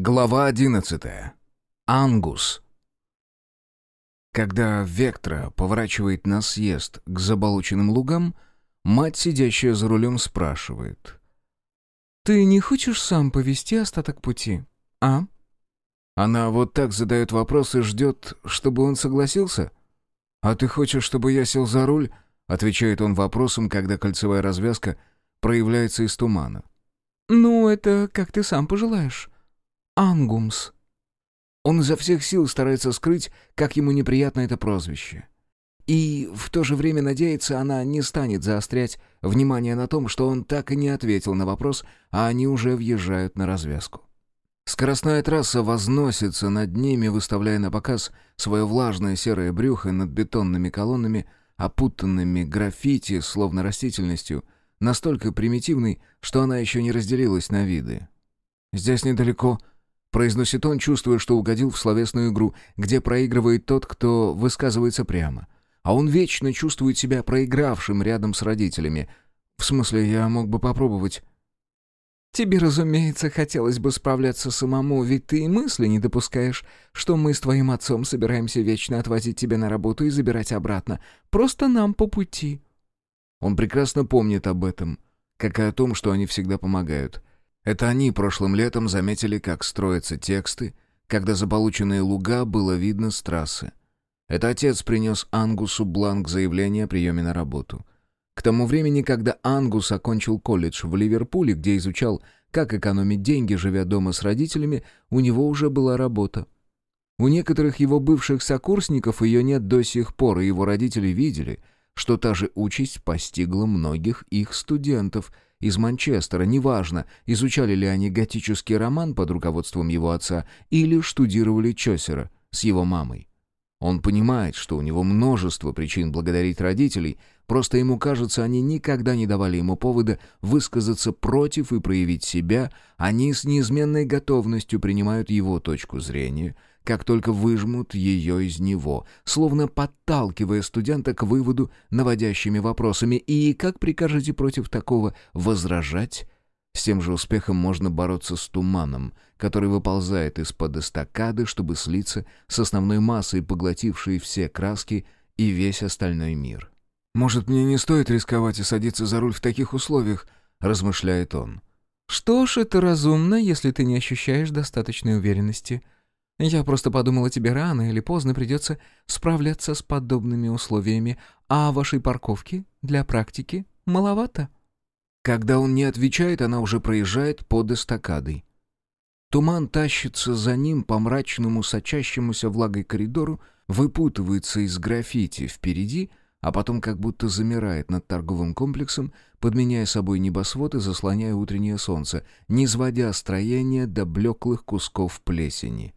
Глава одиннадцатая. Ангус. Когда Вектора поворачивает на съезд к заболоченным лугам, мать, сидящая за рулем, спрашивает. «Ты не хочешь сам повести остаток пути, а?» Она вот так задает вопрос и ждет, чтобы он согласился? «А ты хочешь, чтобы я сел за руль?» — отвечает он вопросом, когда кольцевая развязка проявляется из тумана. «Ну, это как ты сам пожелаешь». Ангумс. Он изо всех сил старается скрыть, как ему неприятно это прозвище. И в то же время надеется, она не станет заострять внимание на том, что он так и не ответил на вопрос, а они уже въезжают на развязку. Скоростная трасса возносится над ними, выставляя на показ свое влажное серое брюхо над бетонными колоннами, опутанными граффити, словно растительностью, настолько примитивной, что она еще не разделилась на виды. «Здесь недалеко», Произносит он, чувствуя, что угодил в словесную игру, где проигрывает тот, кто высказывается прямо. А он вечно чувствует себя проигравшим рядом с родителями. В смысле, я мог бы попробовать. «Тебе, разумеется, хотелось бы справляться самому, ведь ты и мысли не допускаешь, что мы с твоим отцом собираемся вечно отвозить тебя на работу и забирать обратно. Просто нам по пути». Он прекрасно помнит об этом, как и о том, что они всегда помогают. Это они прошлым летом заметили, как строятся тексты, когда заполученные луга было видно с трассы. Это отец принес Ангусу бланк заявления о приеме на работу. К тому времени, когда Ангус окончил колледж в Ливерпуле, где изучал, как экономить деньги, живя дома с родителями, у него уже была работа. У некоторых его бывших сокурсников ее нет до сих пор, и его родители видели, что та же участь постигла многих их студентов – из Манчестера, неважно, изучали ли они готический роман под руководством его отца или штудировали Чосера с его мамой. Он понимает, что у него множество причин благодарить родителей, просто ему кажется, они никогда не давали ему повода высказаться против и проявить себя, они с неизменной готовностью принимают его точку зрения — как только выжмут ее из него, словно подталкивая студента к выводу наводящими вопросами. И как прикажете против такого возражать? С тем же успехом можно бороться с туманом, который выползает из-под эстакады, чтобы слиться с основной массой, поглотившей все краски и весь остальной мир. «Может, мне не стоит рисковать и садиться за руль в таких условиях?» — размышляет он. «Что ж, это разумно, если ты не ощущаешь достаточной уверенности», я просто подумала, тебе рано или поздно придется справляться с подобными условиями, а вашей парковки для практики маловато». Когда он не отвечает, она уже проезжает под эстакадой. Туман тащится за ним по мрачному, сочащемуся влагой коридору, выпутывается из граффити впереди, а потом как будто замирает над торговым комплексом, подменяя собой небосвод и заслоняя утреннее солнце, не сводя строение до блеклых кусков плесени.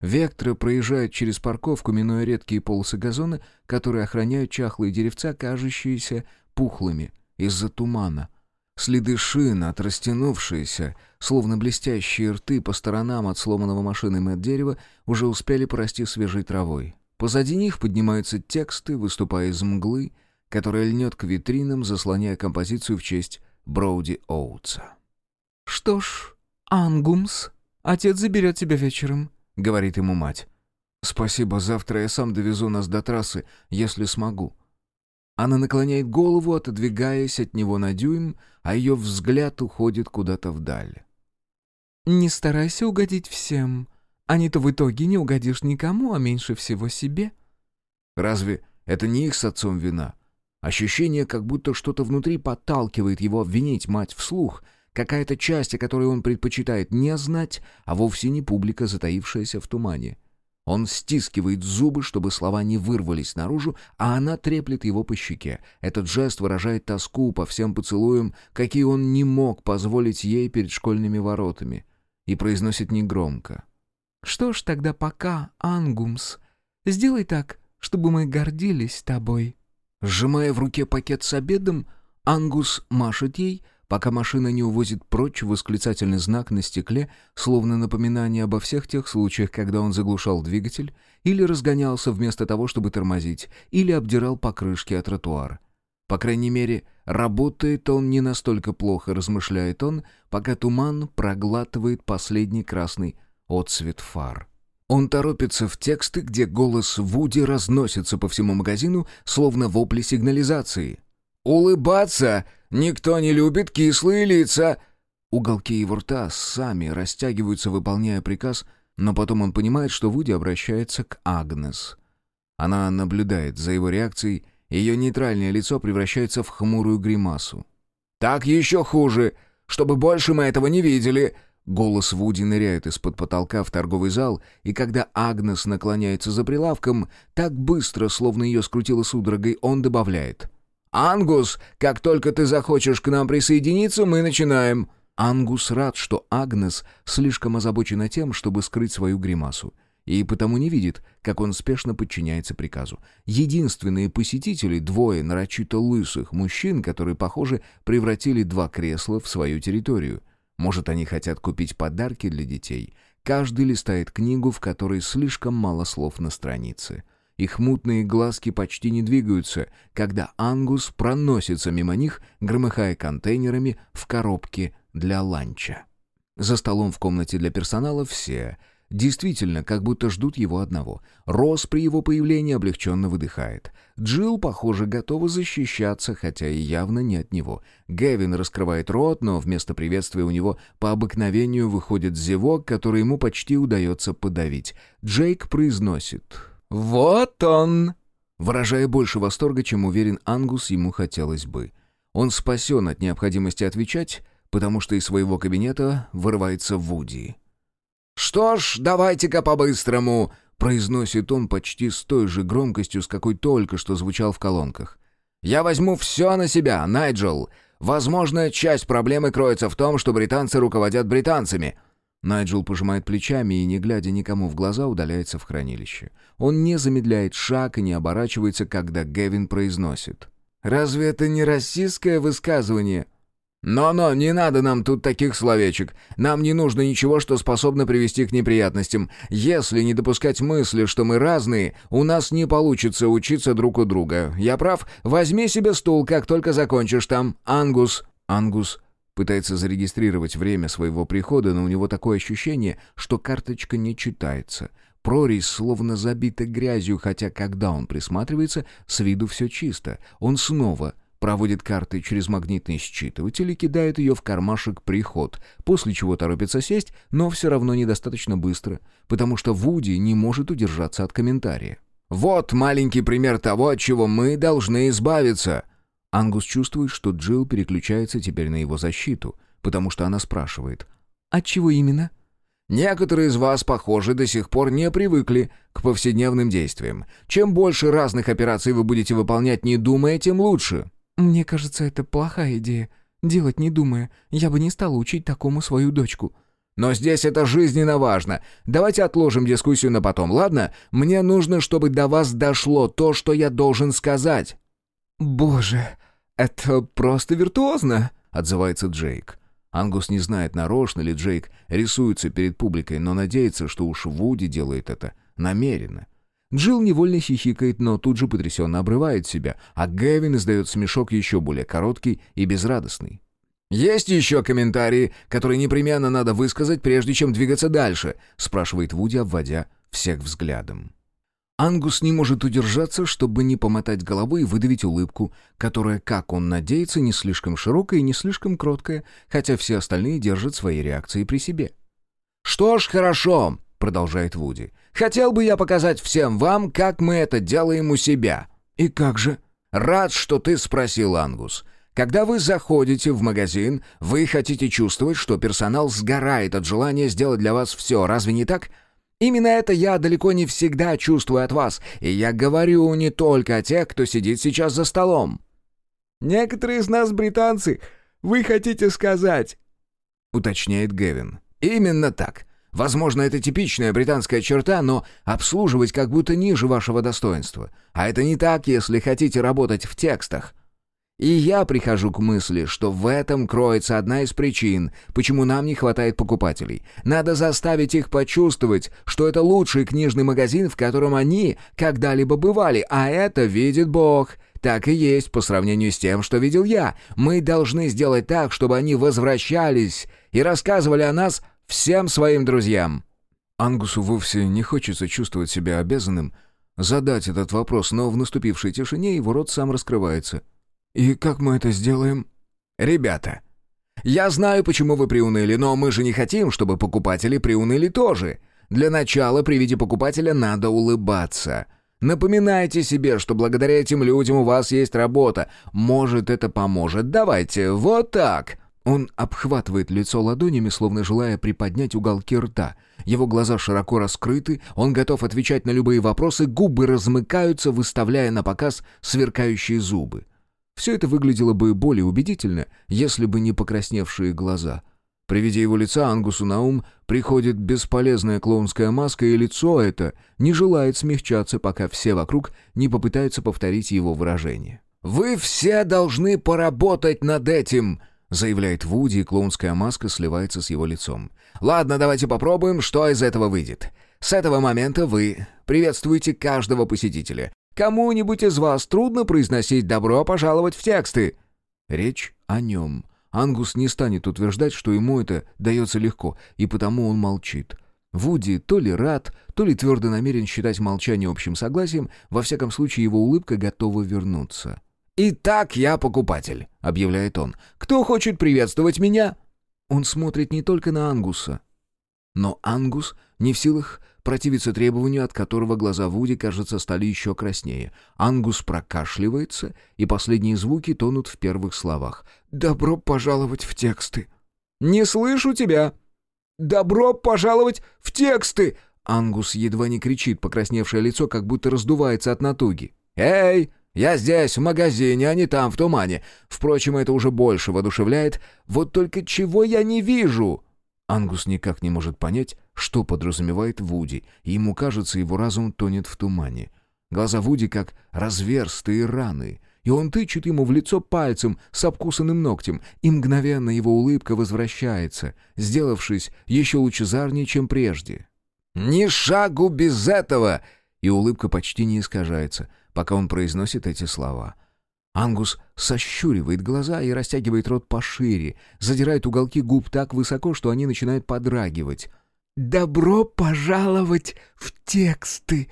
Векторы проезжают через парковку, минуя редкие полосы газона, которые охраняют чахлые деревца, кажущиеся пухлыми из-за тумана. Следы шин, отрастянувшиеся, словно блестящие рты по сторонам от сломанного машинами от дерева, уже успели порасти свежей травой. Позади них поднимаются тексты, выступая из мглы, которая льнет к витринам, заслоняя композицию в честь Броуди Оутса. «Что ж, Ангумс, отец заберет тебя вечером», — говорит ему мать. «Спасибо, завтра я сам довезу нас до трассы, если смогу». Она наклоняет голову, отодвигаясь от него на дюйм, а ее взгляд уходит куда-то вдаль. «Не старайся угодить всем, а не то в итоге не угодишь никому, а меньше всего себе». «Разве это не их с отцом вина?» Ощущение, как будто что-то внутри подталкивает его обвинить мать вслух — Какая-то часть, о которой он предпочитает не знать, а вовсе не публика, затаившаяся в тумане. Он стискивает зубы, чтобы слова не вырвались наружу, а она треплет его по щеке. Этот жест выражает тоску по всем поцелуям, какие он не мог позволить ей перед школьными воротами, и произносит негромко. «Что ж тогда пока, Ангумс? Сделай так, чтобы мы гордились тобой». Сжимая в руке пакет с обедом, Ангус машет ей, пока машина не увозит прочь восклицательный знак на стекле, словно напоминание обо всех тех случаях, когда он заглушал двигатель или разгонялся вместо того, чтобы тормозить, или обдирал покрышки от тротуара. По крайней мере, Работает он не настолько плохо, размышляет он, пока туман проглатывает последний красный отцвет фар. Он торопится в тексты, где голос Вуди разносится по всему магазину, словно вопли сигнализации. «Улыбаться! Никто не любит кислые лица!» Уголки его рта сами растягиваются, выполняя приказ, но потом он понимает, что Вуди обращается к Агнес. Она наблюдает за его реакцией, ее нейтральное лицо превращается в хмурую гримасу. «Так еще хуже! Чтобы больше мы этого не видели!» Голос Вуди ныряет из-под потолка в торговый зал, и когда Агнес наклоняется за прилавком, так быстро, словно ее скрутило судорогой, он добавляет. «Ангус, как только ты захочешь к нам присоединиться, мы начинаем!» Ангус рад, что Агнес слишком озабочена тем, чтобы скрыть свою гримасу, и потому не видит, как он спешно подчиняется приказу. Единственные посетители — двое нарочито лысых мужчин, которые, похоже, превратили два кресла в свою территорию. Может, они хотят купить подарки для детей. Каждый листает книгу, в которой слишком мало слов на странице. Их мутные глазки почти не двигаются, когда Ангус проносится мимо них, громыхая контейнерами в коробке для ланча. За столом в комнате для персонала все, действительно, как будто ждут его одного. Рос при его появлении облегченно выдыхает. Джилл, похоже, готова защищаться, хотя и явно не от него. Гевин раскрывает рот, но вместо приветствия у него по обыкновению выходит зевок, который ему почти удается подавить. Джейк произносит «Вот он!» Выражая больше восторга, чем уверен Ангус, ему хотелось бы. Он спасен от необходимости отвечать, потому что из своего кабинета вырывается Вуди. «Что ж, давайте-ка по-быстрому!» — произносит он почти с той же громкостью, с какой только что звучал в колонках. «Я возьму все на себя, Найджел. Возможно, часть проблемы кроется в том, что британцы руководят британцами». Найджел пожимает плечами и, не глядя никому в глаза, удаляется в хранилище. Он не замедляет шаг и не оборачивается, когда Гевин произносит. «Разве это не расистское высказывание?» «Но-но, не надо нам тут таких словечек. Нам не нужно ничего, что способно привести к неприятностям. Если не допускать мысли, что мы разные, у нас не получится учиться друг у друга. Я прав? Возьми себе стул, как только закончишь там. Ангус». Ангус пытается зарегистрировать время своего прихода, но у него такое ощущение, что карточка не читается. Прорезь словно забита грязью, хотя когда он присматривается, с виду все чисто. Он снова проводит карты через магнитный считыватель и кидает ее в кармашек приход, после чего торопится сесть, но все равно недостаточно быстро, потому что Вуди не может удержаться от комментария. «Вот маленький пример того, от чего мы должны избавиться!» Ангус чувствует, что Джилл переключается теперь на его защиту, потому что она спрашивает. «От чего именно?» Некоторые из вас, похоже, до сих пор не привыкли к повседневным действиям. Чем больше разных операций вы будете выполнять, не думая, тем лучше. «Мне кажется, это плохая идея. Делать не думая. Я бы не стала учить такому свою дочку». «Но здесь это жизненно важно. Давайте отложим дискуссию на потом, ладно? Мне нужно, чтобы до вас дошло то, что я должен сказать». «Боже, это просто виртуозно», — отзывается Джейк. Ангус не знает, нарочно ли Джейк рисуется перед публикой, но надеется, что уж Вуди делает это намеренно. Джилл невольно хихикает, но тут же потрясенно обрывает себя, а Гэвин издает смешок еще более короткий и безрадостный. «Есть еще комментарии, которые непременно надо высказать, прежде чем двигаться дальше?» — спрашивает Вуди, обводя всех взглядом. Ангус не может удержаться, чтобы не помотать головой и выдавить улыбку, которая, как он надеется, не слишком широкая и не слишком кроткая, хотя все остальные держат свои реакции при себе. «Что ж, хорошо продолжает Вуди. «Хотел бы я показать всем вам, как мы это делаем у себя». «И как же?» «Рад, что ты спросил, Ангус. Когда вы заходите в магазин, вы хотите чувствовать, что персонал сгорает от желания сделать для вас все, разве не так?» Именно это я далеко не всегда чувствую от вас, и я говорю не только о тех, кто сидит сейчас за столом». «Некоторые из нас британцы, вы хотите сказать?» — уточняет Гевин. «Именно так. Возможно, это типичная британская черта, но обслуживать как будто ниже вашего достоинства. А это не так, если хотите работать в текстах. И я прихожу к мысли, что в этом кроется одна из причин, почему нам не хватает покупателей. Надо заставить их почувствовать, что это лучший книжный магазин, в котором они когда-либо бывали, а это видит Бог. Так и есть по сравнению с тем, что видел я. Мы должны сделать так, чтобы они возвращались и рассказывали о нас всем своим друзьям». Ангусу вовсе не хочется чувствовать себя обязанным задать этот вопрос, но в наступившей тишине его рот сам раскрывается. «И как мы это сделаем?» «Ребята, я знаю, почему вы приуныли, но мы же не хотим, чтобы покупатели приуныли тоже. Для начала при виде покупателя надо улыбаться. Напоминайте себе, что благодаря этим людям у вас есть работа. Может, это поможет. Давайте, вот так». Он обхватывает лицо ладонями, словно желая приподнять уголки рта. Его глаза широко раскрыты, он готов отвечать на любые вопросы, губы размыкаются, выставляя на показ сверкающие зубы. Все это выглядело бы более убедительно, если бы не покрасневшие глаза. При виде его лица Ангусу на ум приходит бесполезная клоунская маска, и лицо это не желает смягчаться, пока все вокруг не попытаются повторить его выражение. «Вы все должны поработать над этим!» заявляет Вуди, и клоунская маска сливается с его лицом. «Ладно, давайте попробуем, что из этого выйдет. С этого момента вы приветствуете каждого посетителя. Кому-нибудь из вас трудно произносить «добро пожаловать» в тексты?» Речь о нем. Ангус не станет утверждать, что ему это дается легко, и потому он молчит. Вуди то ли рад, то ли твердо намерен считать молчание общим согласием, во всяком случае его улыбка готова вернуться. «Итак, я покупатель», — объявляет он. «Кто хочет приветствовать меня?» Он смотрит не только на Ангуса. Но Ангус не в силах противиться требованию, от которого глаза Вуди, кажется, стали еще краснее. Ангус прокашливается, и последние звуки тонут в первых словах. «Добро пожаловать в тексты!» «Не слышу тебя!» «Добро пожаловать в тексты!» Ангус едва не кричит, покрасневшее лицо как будто раздувается от натуги. «Эй, я здесь, в магазине, а не там, в тумане. Впрочем, это уже больше воодушевляет. Вот только чего я не вижу?» Ангус никак не может понять, что подразумевает Вуди, и ему кажется, его разум тонет в тумане. Глаза Вуди как разверстые раны, и он тычет ему в лицо пальцем с обкусанным ногтем, и мгновенно его улыбка возвращается, сделавшись еще лучезарнее, чем прежде. «Ни шагу без этого!» И улыбка почти не искажается, пока он произносит эти слова — Ангус сощуривает глаза и растягивает рот пошире, задирает уголки губ так высоко, что они начинают подрагивать. «Добро пожаловать в тексты!»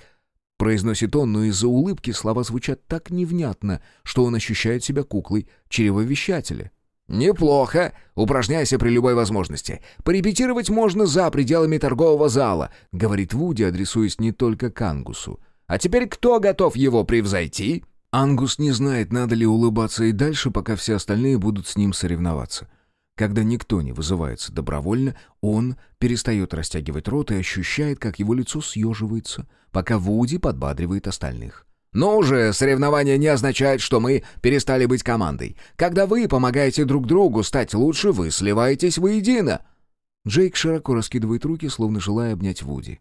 Произносит он, но из-за улыбки слова звучат так невнятно, что он ощущает себя куклой чревовещателя. «Неплохо. Упражняйся при любой возможности. Порепетировать можно за пределами торгового зала», — говорит Вуди, адресуясь не только к Ангусу. «А теперь кто готов его превзойти?» Ангус не знает, надо ли улыбаться и дальше, пока все остальные будут с ним соревноваться. Когда никто не вызывается добровольно, он перестает растягивать рот и ощущает, как его лицо съеживается, пока Вуди подбадривает остальных. «Ну же, соревнование не означает, что мы перестали быть командой. Когда вы помогаете друг другу стать лучше, вы сливаетесь воедино». Джейк широко раскидывает руки, словно желая обнять Вуди.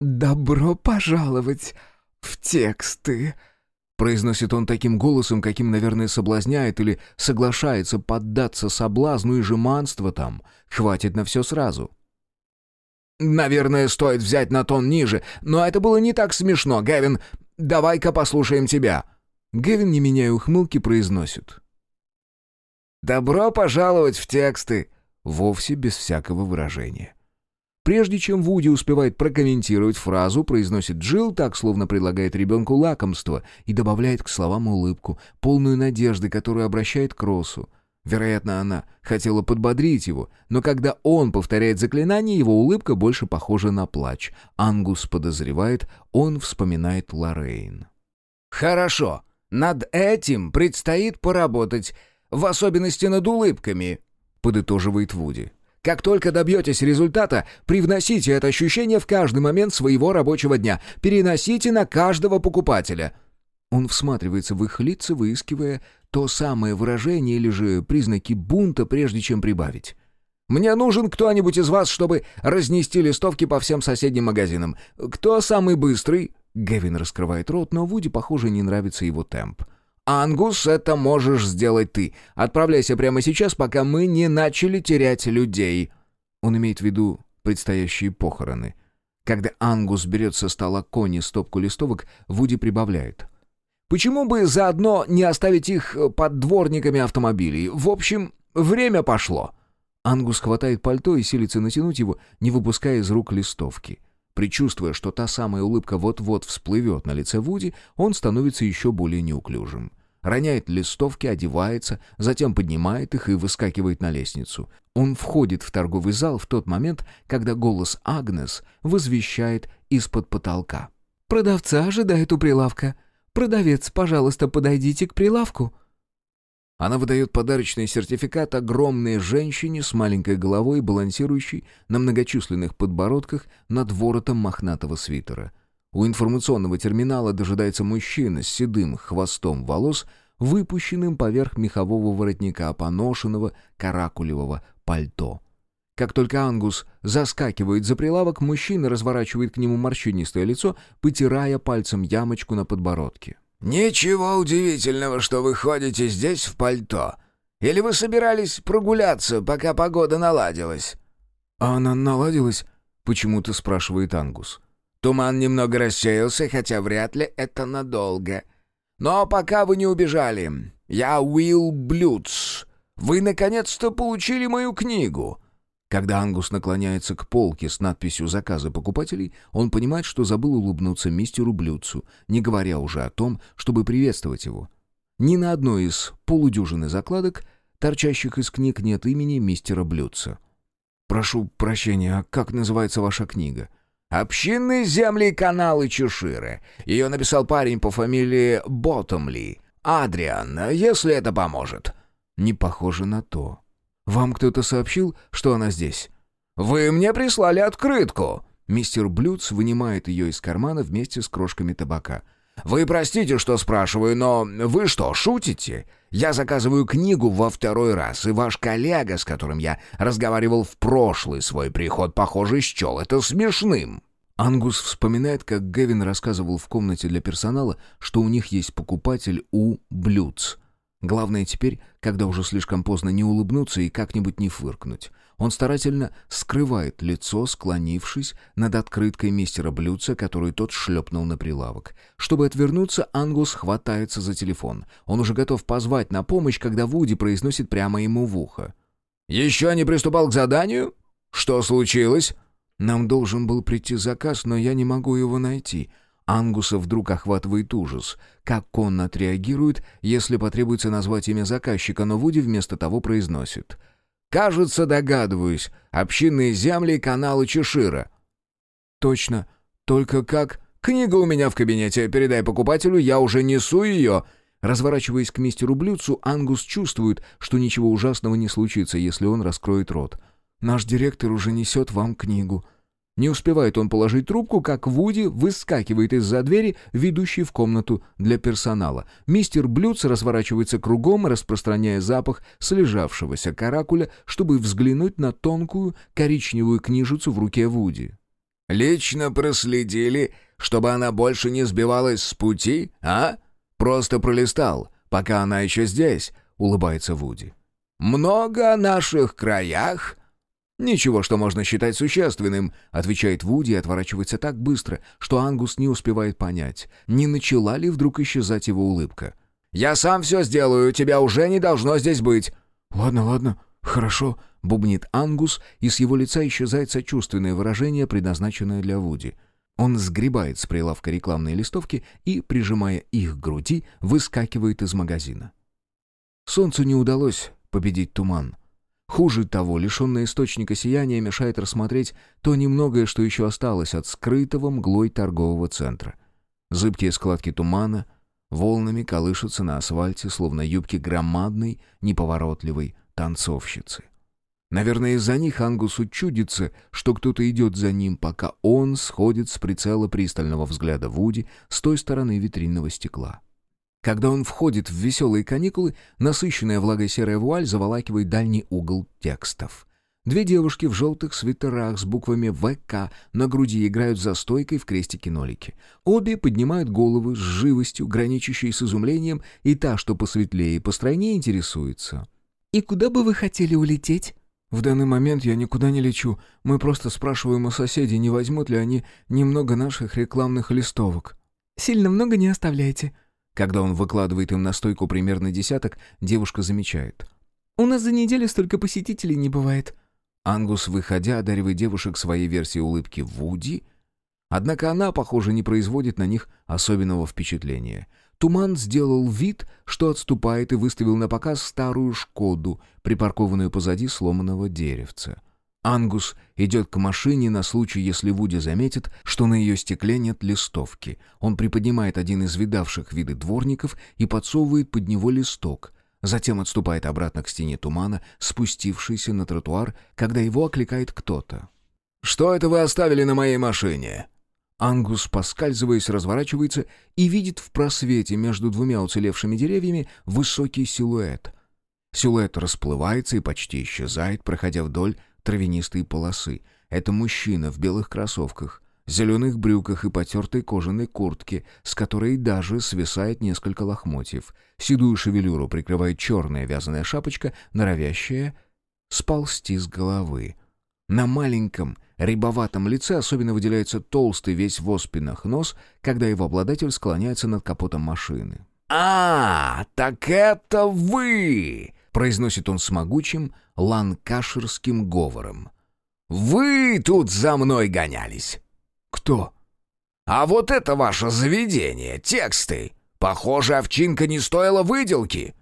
«Добро пожаловать в тексты», Произносит он таким голосом, каким, наверное, соблазняет или соглашается поддаться соблазну и жеманство там. Хватит на все сразу. «Наверное, стоит взять на тон ниже, но это было не так смешно, Гевин. Давай-ка послушаем тебя». Гевин, не меняя ухмылки, произносит. «Добро пожаловать в тексты!» Вовсе без всякого выражения. Прежде чем Вуди успевает прокомментировать фразу, произносит Джилл так, словно предлагает ребенку лакомство, и добавляет к словам улыбку, полную надежды, которую обращает к Росу. Вероятно, она хотела подбодрить его, но когда он повторяет заклинание, его улыбка больше похожа на плач. Ангус подозревает, он вспоминает Лоррейн. «Хорошо. Над этим предстоит поработать, в особенности над улыбками», — подытоживает Вуди. Как только добьетесь результата, привносите это ощущение в каждый момент своего рабочего дня. Переносите на каждого покупателя». Он всматривается в их лица, выискивая то самое выражение или же признаки бунта, прежде чем прибавить. «Мне нужен кто-нибудь из вас, чтобы разнести листовки по всем соседним магазинам. Кто самый быстрый?» Гевин раскрывает рот, но Вуди, похоже, не нравится его темп. «Ангус, это можешь сделать ты. Отправляйся прямо сейчас, пока мы не начали терять людей». Он имеет в виду предстоящие похороны. Когда Ангус берет со стола кони стопку листовок, Вуди прибавляет. Почему бы заодно не оставить их под дворниками автомобилей? В общем, время пошло». Ангус хватает пальто и силится натянуть его, не выпуская из рук листовки. Причувствуя, что та самая улыбка вот-вот всплывет на лице Вуди, он становится еще более неуклюжим. Роняет листовки, одевается, затем поднимает их и выскакивает на лестницу. Он входит в торговый зал в тот момент, когда голос Агнес возвещает из-под потолка. «Продавца ожидает у прилавка. Продавец, пожалуйста, подойдите к прилавку». Она выдает подарочный сертификат огромной женщине с маленькой головой, балансирующей на многочисленных подбородках над воротом мохнатого свитера. У информационного терминала дожидается мужчина с седым хвостом волос, выпущенным поверх мехового воротника поношенного каракулевого пальто. Как только Ангус заскакивает за прилавок, мужчина разворачивает к нему морщинистое лицо, потирая пальцем ямочку на подбородке. «Ничего удивительного, что вы ходите здесь в пальто. Или вы собирались прогуляться, пока погода наладилась?» «А она наладилась?» — почему-то спрашивает Ангус. «Туман немного рассеялся, хотя вряд ли это надолго. Но пока вы не убежали, я Уилл Блюдс. Вы наконец-то получили мою книгу. Когда Ангус наклоняется к полке с надписью «Заказы покупателей», он понимает, что забыл улыбнуться мистеру Блюдцу, не говоря уже о том, чтобы приветствовать его. Ни на одной из полудюжины закладок, торчащих из книг, нет имени мистера Блюдца. «Прошу прощения, а как называется ваша книга?» «Общинные земли и каналы Чеширы. Ее написал парень по фамилии Боттомли. Адриан, если это поможет». «Не похоже на то». «Вам кто-то сообщил, что она здесь?» «Вы мне прислали открытку!» Мистер Блюдс вынимает ее из кармана вместе с крошками табака. «Вы простите, что спрашиваю, но вы что, шутите? Я заказываю книгу во второй раз, и ваш коллега, с которым я разговаривал в прошлый свой приход, похоже, счел это смешным». Ангус вспоминает, как Гевин рассказывал в комнате для персонала, что у них есть покупатель У. Блюдс. Главное теперь, когда уже слишком поздно, не улыбнуться и как-нибудь не фыркнуть. Он старательно скрывает лицо, склонившись над открыткой мистера Блюдца, которую тот шлепнул на прилавок. Чтобы отвернуться, Ангус хватается за телефон. Он уже готов позвать на помощь, когда Вуди произносит прямо ему в ухо. «Еще не приступал к заданию? Что случилось?» «Нам должен был прийти заказ, но я не могу его найти», Ангуса вдруг охватывает ужас. Как он отреагирует, если потребуется назвать имя заказчика, но Вуди вместо того произносит. «Кажется, догадываюсь. Общинные земли и каналы Чешира». «Точно. Только как...» «Книга у меня в кабинете. Передай покупателю, я уже несу ее». Разворачиваясь к мистеру Блюдцу, Ангус чувствует, что ничего ужасного не случится, если он раскроет рот. «Наш директор уже несет вам книгу», не успевает он положить трубку, как Вуди выскакивает из-за двери, ведущей в комнату для персонала. Мистер Блюдс разворачивается кругом, распространяя запах слежавшегося каракуля, чтобы взглянуть на тонкую коричневую книжицу в руке Вуди. «Лично проследили, чтобы она больше не сбивалась с пути, а? Просто пролистал, пока она еще здесь», — улыбается Вуди. «Много о наших краях?» «Ничего, что можно считать существенным», — отвечает Вуди и отворачивается так быстро, что Ангус не успевает понять, не начала ли вдруг исчезать его улыбка. «Я сам все сделаю, тебя уже не должно здесь быть». «Ладно, ладно, хорошо», — бубнит Ангус, и с его лица исчезает сочувственное выражение, предназначенное для Вуди. Он сгребает с прилавка рекламные листовки и, прижимая их к груди, выскакивает из магазина. Солнцу не удалось победить туман. Хуже того, лишенное источника сияния мешает рассмотреть то немногое, что еще осталось от скрытого мглой торгового центра. Зыбкие складки тумана волнами колышутся на асфальте, словно юбки громадной, неповоротливой танцовщицы. Наверное, из-за них Ангусу чудится, что кто-то идет за ним, пока он сходит с прицела пристального взгляда Вуди с той стороны витринного стекла. Когда он входит в веселые каникулы, насыщенная влагой серая вуаль заволакивает дальний угол текстов. Две девушки в желтых свитерах с буквами «ВК» на груди играют за стойкой в крестике-нолике. Обе поднимают головы с живостью, граничащей с изумлением, и та, что посветлее и постройнее, интересуется. «И куда бы вы хотели улететь?» «В данный момент я никуда не лечу. Мы просто спрашиваем у соседей, не возьмут ли они немного наших рекламных листовок». «Сильно много не оставляйте», Когда он выкладывает им на стойку примерно десяток, девушка замечает. «У нас за неделю столько посетителей не бывает». Ангус, выходя, одаривает девушек своей версией улыбки Вуди, однако она, похоже, не производит на них особенного впечатления. Туман сделал вид, что отступает и выставил на показ старую «Шкоду», припаркованную позади сломанного деревца. Ангус идет к машине на случай, если Вуди заметит, что на ее стекле нет листовки. Он приподнимает один из видавших виды дворников и подсовывает под него листок. Затем отступает обратно к стене тумана, спустившийся на тротуар, когда его окликает кто-то. «Что это вы оставили на моей машине?» Ангус, поскальзываясь, разворачивается и видит в просвете между двумя уцелевшими деревьями высокий силуэт. Силуэт расплывается и почти исчезает, проходя вдоль травянистой полосы. Это мужчина в белых кроссовках, зеленых брюках и потертой кожаной куртке, с которой даже свисает несколько лохмотьев. Седую шевелюру прикрывает черная вязаная шапочка, норовящая сползти с головы. На маленьком, рябоватом лице особенно выделяется толстый весь в оспинах нос, когда его обладатель склоняется над капотом машины. «А, так это вы!» — произносит он с могучим ланкаширским говором. «Вы тут за мной гонялись!» «Кто?» «А вот это ваше заведение, тексты! Похоже, овчинка не стоила выделки!»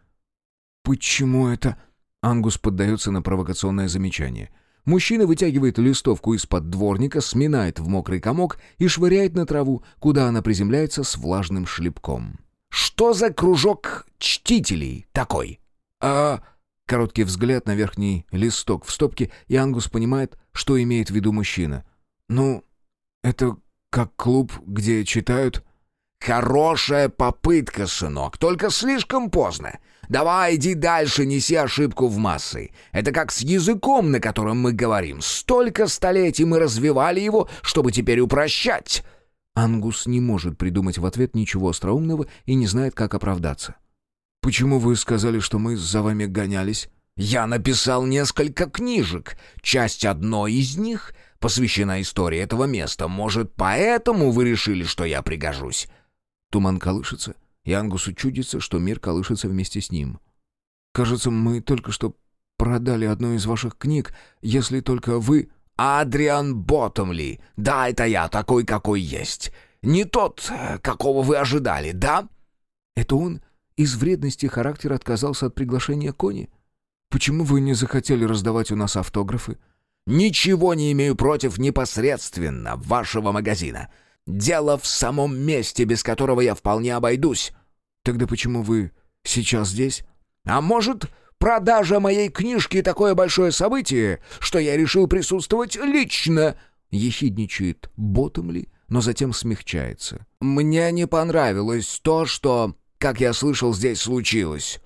«Почему это?» Ангус поддается на провокационное замечание — Мужчина вытягивает листовку из-под дворника, сминает в мокрый комок и швыряет на траву, куда она приземляется с влажным шлепком. «Что за кружок чтителей такой?» «А...» Короткий взгляд на верхний листок в стопке, и Ангус понимает, что имеет в виду мужчина. «Ну, это как клуб, где читают...» «Хорошая попытка, сынок, только слишком поздно. Давай, иди дальше, неси ошибку в массы. Это как с языком, на котором мы говорим. Столько столетий мы развивали его, чтобы теперь упрощать». Ангус не может придумать в ответ ничего остроумного и не знает, как оправдаться. «Почему вы сказали, что мы за вами гонялись?» «Я написал несколько книжек. Часть одной из них посвящена истории этого места. Может, поэтому вы решили, что я пригожусь?» Туман колышется, и Ангусу чудится, что мир колышется вместе с ним. «Кажется, мы только что продали одну из ваших книг, если только вы...» «Адриан Боттомли! Да, это я, такой, какой есть. Не тот, какого вы ожидали, да?» «Это он из вредности характера отказался от приглашения Кони? Почему вы не захотели раздавать у нас автографы?» «Ничего не имею против непосредственно вашего магазина. Дело в самом месте, без которого я вполне обойдусь». «Тогда почему вы сейчас здесь?» «А может, продажа моей книжки такое большое событие, что я решил присутствовать лично?» Ехидничает Ботомли, но затем смягчается. «Мне не понравилось то, что, как я слышал, здесь случилось».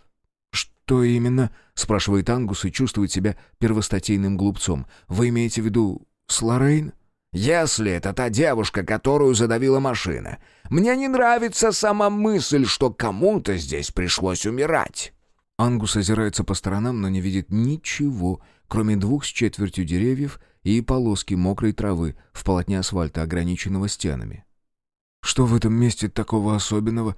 «Что именно?» — спрашивает Ангус и чувствует себя первостатейным глупцом. «Вы имеете в виду с Лоррейн?» Если это та девушка, которую задавила машина, мне не нравится сама мысль, что кому-то здесь пришлось умирать». Ангус озирается по сторонам, но не видит ничего, кроме двух с четвертью деревьев и полоски мокрой травы в полотне асфальта, ограниченного стенами. «Что в этом месте такого особенного?»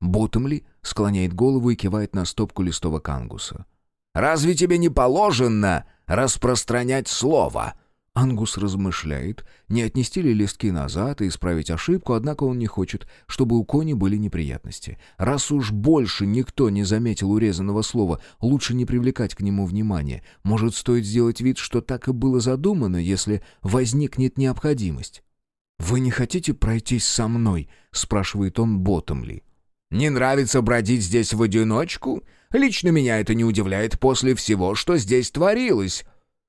Ботомли склоняет голову и кивает на стопку листовок Ангуса. «Разве тебе не положено распространять слово?» Ангус размышляет, не отнести ли листки назад и исправить ошибку, однако он не хочет, чтобы у Кони были неприятности. Раз уж больше никто не заметил урезанного слова, лучше не привлекать к нему внимания. Может, стоит сделать вид, что так и было задумано, если возникнет необходимость. «Вы не хотите пройтись со мной?» — спрашивает он Ботомли. «Не нравится бродить здесь в одиночку? Лично меня это не удивляет после всего, что здесь творилось».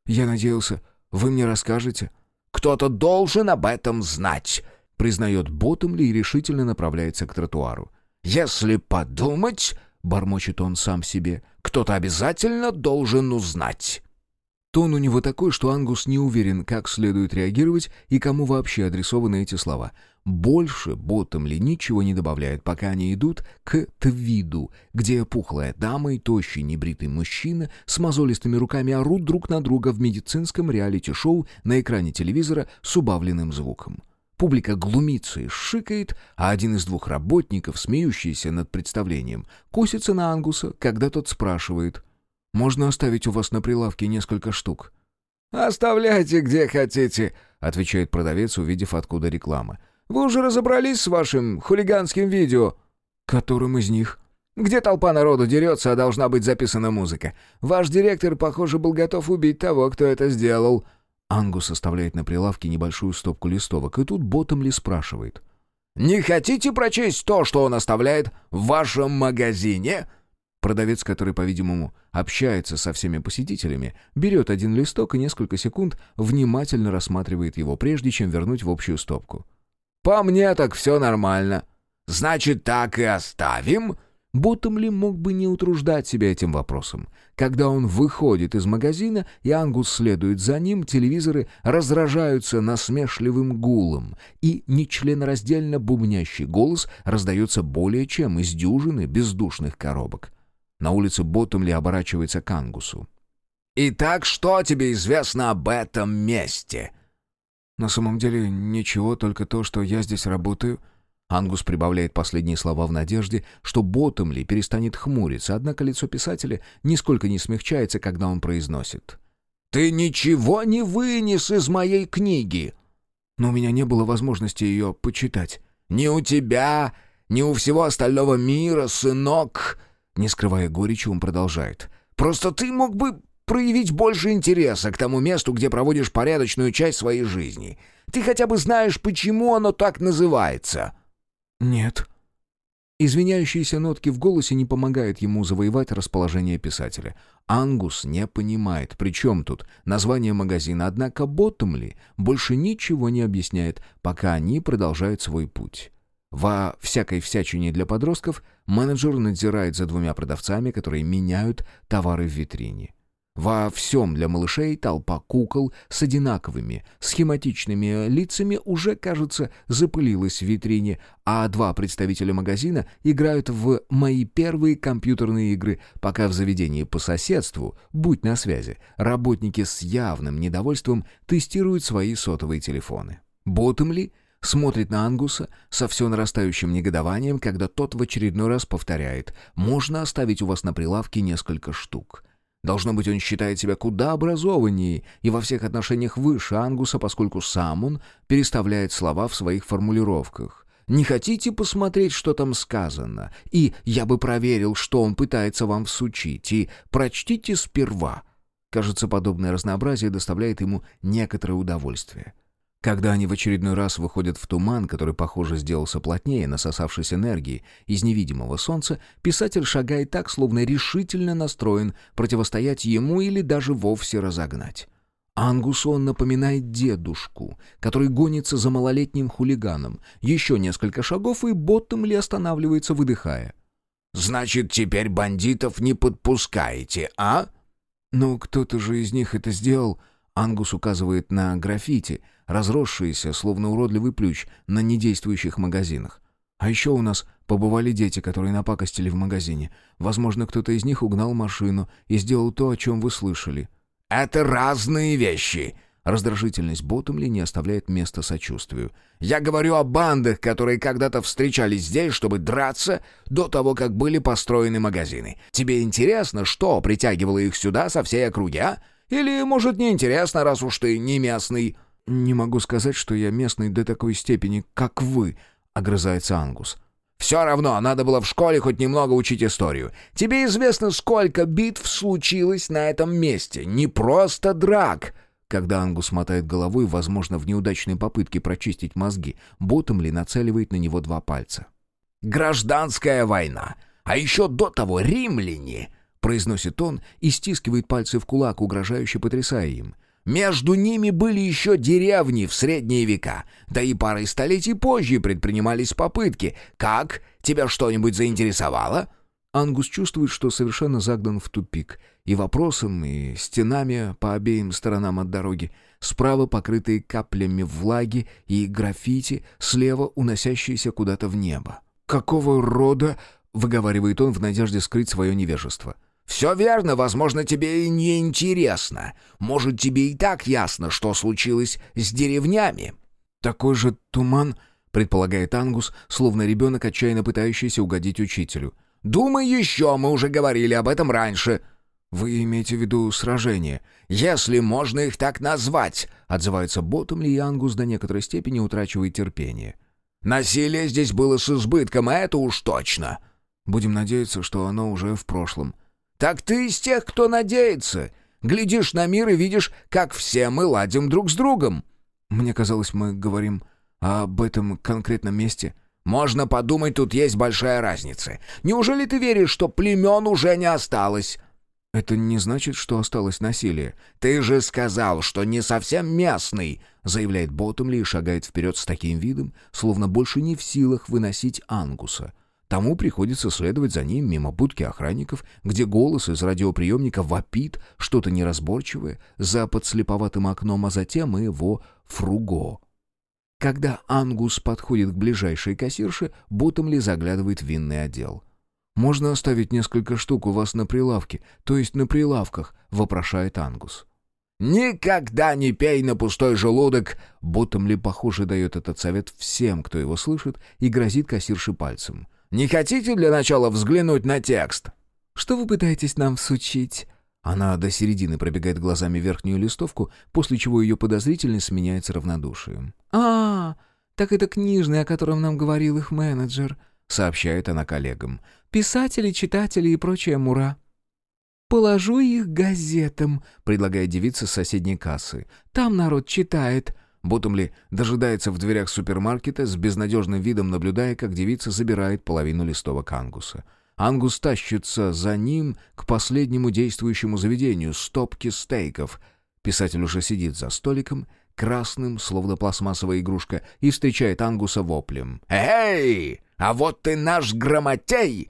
«Я надеялся, вы мне расскажете?» «Кто-то должен об этом знать», — признает Ботомли и решительно направляется к тротуару. «Если подумать...» — бормочет он сам себе. «Кто-то обязательно должен узнать». Тон у него такой, что Ангус не уверен, как следует реагировать и кому вообще адресованы эти слова. Больше Боттомли ничего не добавляет, пока они идут к Твиду, где пухлая дама и тощий небритый мужчина с мозолистыми руками орут друг на друга в медицинском реалити-шоу на экране телевизора с убавленным звуком. Публика глумится и шикает, а один из двух работников, смеющийся над представлением, косится на Ангуса, когда тот спрашивает. «Можно оставить у вас на прилавке несколько штук?» «Оставляйте где хотите», — отвечает продавец, увидев, откуда реклама. «Вы уже разобрались с вашим хулиганским видео?» «Которым из них?» Где толпа народу дерется, а должна быть записана музыка. Ваш директор, похоже, был готов убить того, кто это сделал». Ангус оставляет на прилавке небольшую стопку листовок, и тут Ботомли спрашивает. «Не хотите прочесть то, что он оставляет в вашем магазине?» Продавец, который, по-видимому, общается со всеми посетителями, берет один листок и несколько секунд внимательно рассматривает его, прежде чем вернуть в общую стопку. «По мне так все нормально. Значит, так и оставим?» Боттомли мог бы не утруждать себя этим вопросом. Когда он выходит из магазина, и Ангус следует за ним, телевизоры разражаются насмешливым гулом, и нечленораздельно бубнящий голос раздается более чем из дюжины бездушных коробок. На улице Боттомли оборачивается к Ангусу. «Итак, что тебе известно об этом месте?» «На самом деле ничего, только то, что я здесь работаю», Ангус прибавляет последние слова в надежде, что Боттомли перестанет хмуриться, однако лицо писателя нисколько не смягчается, когда он произносит. «Ты ничего не вынес из моей книги!» «Но у меня не было возможности ее почитать». «Ни у тебя, ни у всего остального мира, сынок!» Не скрывая горечи, он продолжает. «Просто ты мог бы проявить больше интереса к тому месту, где проводишь порядочную часть своей жизни. Ты хотя бы знаешь, почему оно так называется». «Нет». Извиняющиеся нотки в голосе не помогают ему завоевать расположение писателя. Ангус не понимает, при чем тут название магазина, однако Боттомли больше ничего не объясняет, пока они продолжают свой путь. Во всякой всячине для подростков менеджер надзирает за двумя продавцами, которые меняют товары в витрине. Во всем для малышей толпа кукол с одинаковыми, схематичными лицами уже, кажется, запылилась в витрине, а два представителя магазина играют в «Мои первые компьютерные игры», пока в заведении по соседству, будь на связи, работники с явным недовольством тестируют свои сотовые телефоны. Ботомли смотрит на Ангуса со все нарастающим негодованием, когда тот в очередной раз повторяет «Можно оставить у вас на прилавке несколько штук». Должно быть, он считает себя куда образованнее и во всех отношениях выше Ангуса, поскольку сам он переставляет слова в своих формулировках. «Не хотите посмотреть, что там сказано?» И «Я бы проверил, что он пытается вам всучить», и «Прочтите сперва». Кажется, подобное разнообразие доставляет ему некоторое удовольствие. Когда они в очередной раз выходят в туман, который, похоже, сделался плотнее, насосавшись энергии из невидимого солнца, писатель шагает так, словно решительно настроен противостоять ему или даже вовсе разогнать. Ангусу он напоминает дедушку, который гонится за малолетним хулиганом. Еще несколько шагов, и Боттом ли останавливается, выдыхая. «Значит, теперь бандитов не подпускаете, а?» «Ну, кто-то же из них это сделал», Ангус указывает на граффити, разросшиеся, словно уродливый плющ, на недействующих магазинах. А еще у нас побывали дети, которые напакостили в магазине. Возможно, кто-то из них угнал машину и сделал то, о чем вы слышали. «Это разные вещи!» Раздражительность Боттомли не оставляет места сочувствию. «Я говорю о бандах, которые когда-то встречались здесь, чтобы драться до того, как были построены магазины. Тебе интересно, что притягивало их сюда со всей округи, а? Или, может, неинтересно, раз уж ты не местный?» «Не могу сказать, что я местный до такой степени, как вы», — огрызается Ангус. «Все равно, надо было в школе хоть немного учить историю. Тебе известно, сколько битв случилось на этом месте? Не просто драк!» Когда Ангус мотает головой, возможно, в неудачной попытке прочистить мозги, Ботомли нацеливает на него два пальца. «Гражданская война! А еще до того римляне!» произносит он и стискивает пальцы в кулак, угрожающе потрясая им. Между ними были еще деревни в средние века, да и парой столетий позже предпринимались попытки. Как? Тебя что-нибудь заинтересовало?» Ангус чувствует, что совершенно загнан в тупик. И вопросом, и стенами по обеим сторонам от дороги. Справа покрытые каплями влаги и граффити, слева уносящиеся куда-то в небо. «Какого рода?» — выговаривает он в надежде скрыть свое невежество. «Все верно, возможно, тебе и не интересно. Может, тебе и так ясно, что случилось с деревнями». «Такой же туман», — предполагает Ангус, словно ребенок, отчаянно пытающийся угодить учителю. «Думай еще, мы уже говорили об этом раньше». «Вы имеете в виду сражение?» «Если можно их так назвать», — отзывается Ботом ли, и Ангус до некоторой степени утрачивает терпение. «Насилие здесь было с избытком, а это уж точно». «Будем надеяться, что оно уже в прошлом». «Так ты из тех, кто надеется. Глядишь на мир и видишь, как все мы ладим друг с другом». «Мне казалось, мы говорим об этом конкретном месте». «Можно подумать, тут есть большая разница. Неужели ты веришь, что племен уже не осталось?» «Это не значит, что осталось насилие». «Ты же сказал, что не совсем местный», — заявляет Боттомли и шагает вперед с таким видом, словно больше не в силах выносить Ангуса. Тому приходится следовать за ним мимо будки охранников, где голос из радиоприемника вопит что-то неразборчивое за подслеповатым окном, а затем и его фруго. Когда Ангус подходит к ближайшей кассирше, Боттомли заглядывает в винный отдел. «Можно оставить несколько штук у вас на прилавке, то есть на прилавках?» — вопрошает Ангус. «Никогда не пей на пустой желудок!» Боттомли, похоже, дает этот совет всем, кто его слышит, и грозит кассирше пальцем. «Не хотите для начала взглянуть на текст?» «Что вы пытаетесь нам всучить?» Она до середины пробегает глазами верхнюю листовку, после чего ее подозрительность сменяется равнодушием. «А, так это книжный, о котором нам говорил их менеджер», — сообщает она коллегам. «Писатели, читатели и прочая мура». «Положу их газетам», — предлагает девица с соседней кассы. «Там народ читает». Ботомли дожидается в дверях супермаркета с безнадежным видом, наблюдая, как девица забирает половину листовок Ангуса. Ангус тащится за ним к последнему действующему заведению — стопке стейков. Писатель уже сидит за столиком, красным, словно пластмассовая игрушка, и встречает Ангуса воплем. «Эй, а вот ты наш грамотей!»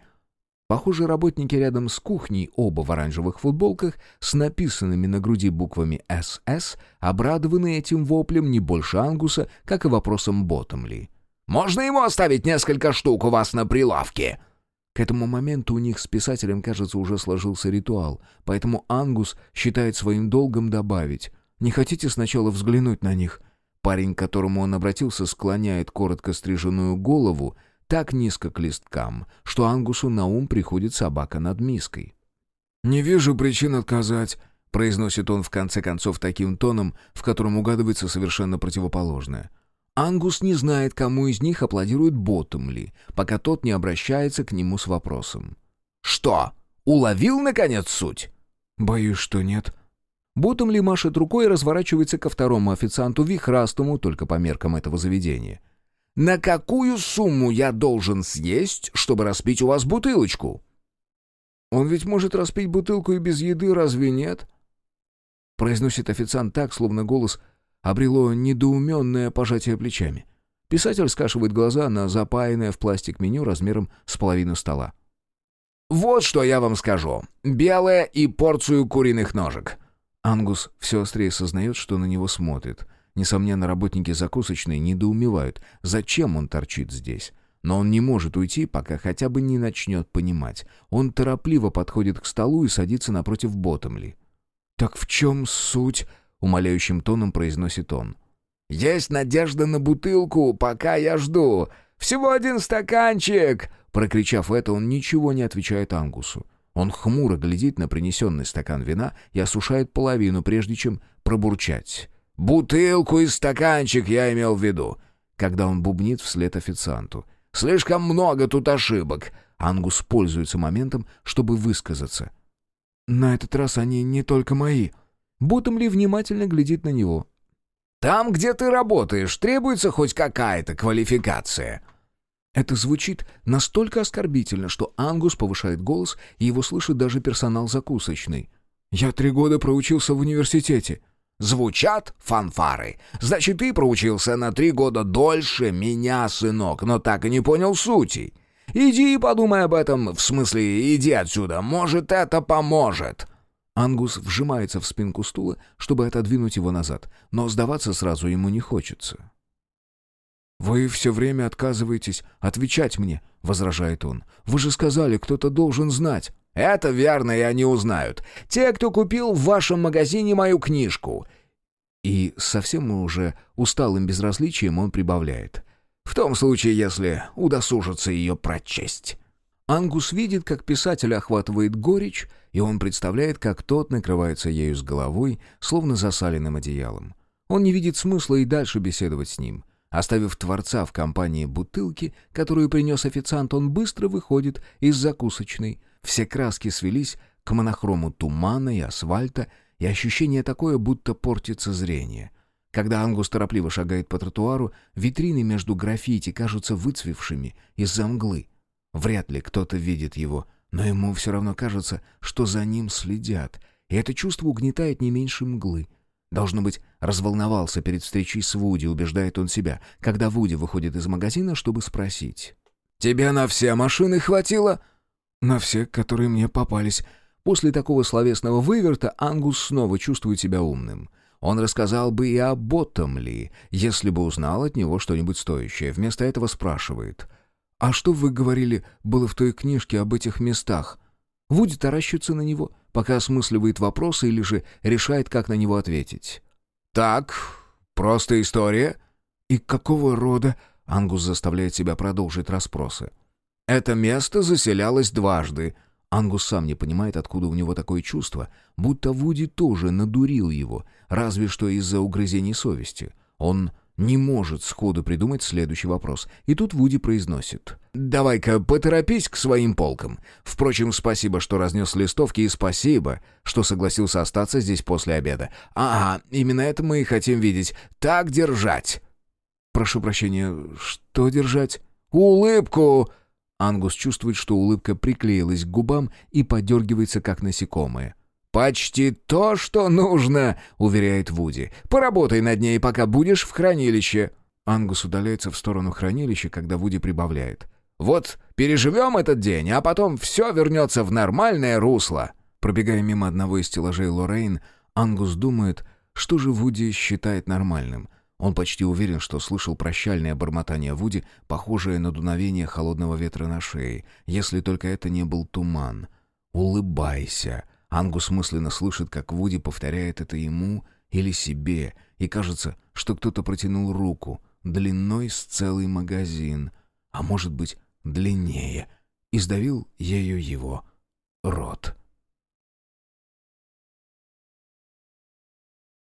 Похоже, работники рядом с кухней, оба в оранжевых футболках, с написанными на груди буквами «СС», обрадованы этим воплем не больше Ангуса, как и вопросом Ботомли. «Можно ему оставить несколько штук у вас на прилавке?» К этому моменту у них с писателем, кажется, уже сложился ритуал, поэтому Ангус считает своим долгом добавить «Не хотите сначала взглянуть на них?» Парень, к которому он обратился, склоняет коротко стриженную голову, так низко к листкам, что Ангусу на ум приходит собака над миской. «Не вижу причин отказать», — произносит он в конце концов таким тоном, в котором угадывается совершенно противоположное. Ангус не знает, кому из них аплодирует Боттомли, пока тот не обращается к нему с вопросом. «Что, уловил, наконец, суть?» «Боюсь, что нет». Боттомли машет рукой и разворачивается ко второму официанту, вихрастому, только по меркам этого заведения — на какую сумму я должен съесть, чтобы распить у вас бутылочку?» «Он ведь может распить бутылку и без еды, разве нет?» Произносит официант так, словно голос обрело недоуменное пожатие плечами. Писатель скашивает глаза на запаянное в пластик меню размером с половину стола. «Вот что я вам скажу. Белое и порцию куриных ножек». Ангус все острее сознает, что на него смотрит — Несомненно, работники закусочной недоумевают, зачем он торчит здесь. Но он не может уйти, пока хотя бы не начнет понимать. Он торопливо подходит к столу и садится напротив Ботомли. «Так в чем суть?» — умоляющим тоном произносит он. «Есть надежда на бутылку, пока я жду. Всего один стаканчик!» Прокричав это, он ничего не отвечает Ангусу. Он хмуро глядит на принесенный стакан вина и осушает половину, прежде чем пробурчать. «Бутылку и стаканчик я имел в виду», когда он бубнит вслед официанту. «Слишком много тут ошибок». Ангус пользуется моментом, чтобы высказаться. «На этот раз они не только мои». Ботомли внимательно глядит на него. «Там, где ты работаешь, требуется хоть какая-то квалификация». Это звучит настолько оскорбительно, что Ангус повышает голос, и его слышит даже персонал закусочный. «Я три года проучился в университете». Звучат фанфары. Значит, ты проучился на три года дольше меня, сынок, но так и не понял сути. Иди и подумай об этом, в смысле, иди отсюда, может, это поможет». Ангус вжимается в спинку стула, чтобы отодвинуть его назад, но сдаваться сразу ему не хочется. «Вы все время отказываетесь отвечать мне», — возражает он. «Вы же сказали, кто-то должен знать». «Это верно, и они узнают. Те, кто купил в вашем магазине мою книжку. И совсем уже усталым безразличием он прибавляет. «В том случае, если удосужится ее прочесть». Ангус видит, как писателя охватывает горечь, и он представляет, как тот накрывается ею с головой, словно засаленным одеялом. Он не видит смысла и дальше беседовать с ним. Оставив Творца в компании бутылки, которую принес официант, он быстро выходит из закусочной. Все краски свелись к монохрому тумана и асфальта, и ощущение такое, будто портится зрение. Когда Ангус торопливо шагает по тротуару, витрины между граффити кажутся выцвевшими из-за мглы. Вряд ли кто-то видит его, но ему все равно кажется, что за ним следят, и это чувство угнетает не меньше мглы. Должно быть, разволновался перед встречей с Вуди, убеждает он себя, когда Вуди выходит из магазина, чтобы спросить. «Тебе на все машины хватило?» «На все, которые мне попались». После такого словесного выверта Ангус снова чувствует себя умным. Он рассказал бы и о Боттомли, если бы узнал от него что-нибудь стоящее. Вместо этого спрашивает — «А что вы говорили было в той книжке об этих местах?» Вуди таращится на него, пока осмысливает вопросы или же решает, как на него ответить. «Так, просто история». «И какого рода?» Ангус заставляет себя продолжить расспросы. «Это место заселялось дважды». Ангус сам не понимает, откуда у него такое чувство, будто Вуди тоже надурил его, разве что из-за угрызений совести. Он не может сходу придумать следующий вопрос. И тут Вуди произносит. «Давай-ка поторопись к своим полкам. Впрочем, спасибо, что разнес листовки, и спасибо, что согласился остаться здесь после обеда. Ага, именно это мы и хотим видеть. Так держать!» «Прошу прощения, что держать?» «Улыбку!» Ангус чувствует, что улыбка приклеилась к губам и подергивается, как насекомое. «Почти то, что нужно», — уверяет Вуди. «Поработай над ней, пока будешь в хранилище». Ангус удаляется в сторону хранилища, когда Вуди прибавляет. «Вот переживем этот день, а потом все вернется в нормальное русло». Пробегая мимо одного из стеллажей Лоррейн, Ангус думает, что же Вуди считает нормальным. Он почти уверен, что слышал прощальное бормотание Вуди, похожее на дуновение холодного ветра на шее, если только это не был туман. «Улыбайся», Ангус мысленно слышит, как Вуди повторяет это ему или себе, и кажется, что кто-то протянул руку, длиной с целый магазин, а может быть длиннее, и сдавил ею его рот.